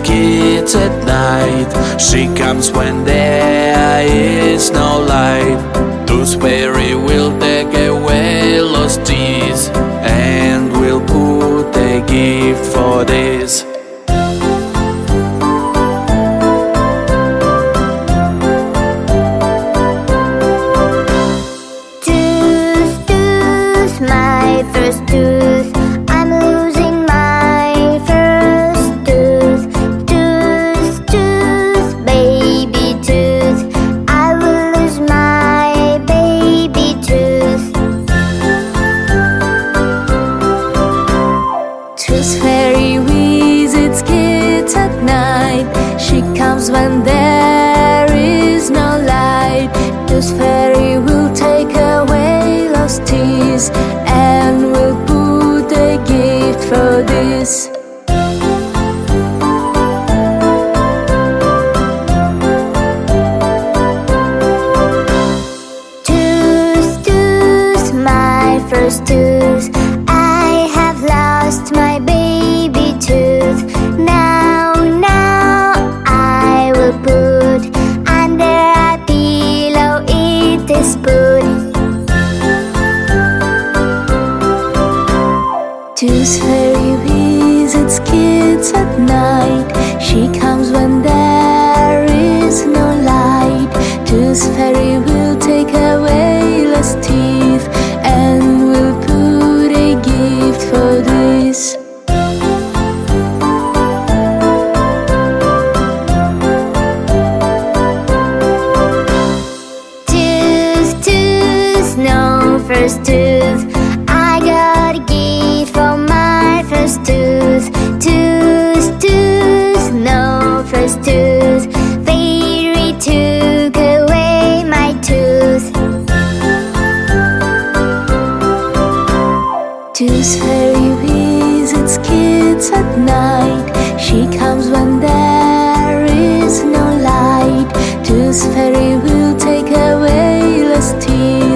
kids at night. She comes when there is no this. Tooth, tooth, my first tooth. I have lost my baby tooth. Now, now I will put under a pillow. It is put. Tooth fairy visits kids at night. She comes when there is no light. Tooth fairy will take away lost teeth and will put a gift for this. Tooth, tooth, no first tooth. Tooth Fairy visits kids at night. She comes when there is no light. Tooth Fairy will take away lost tears.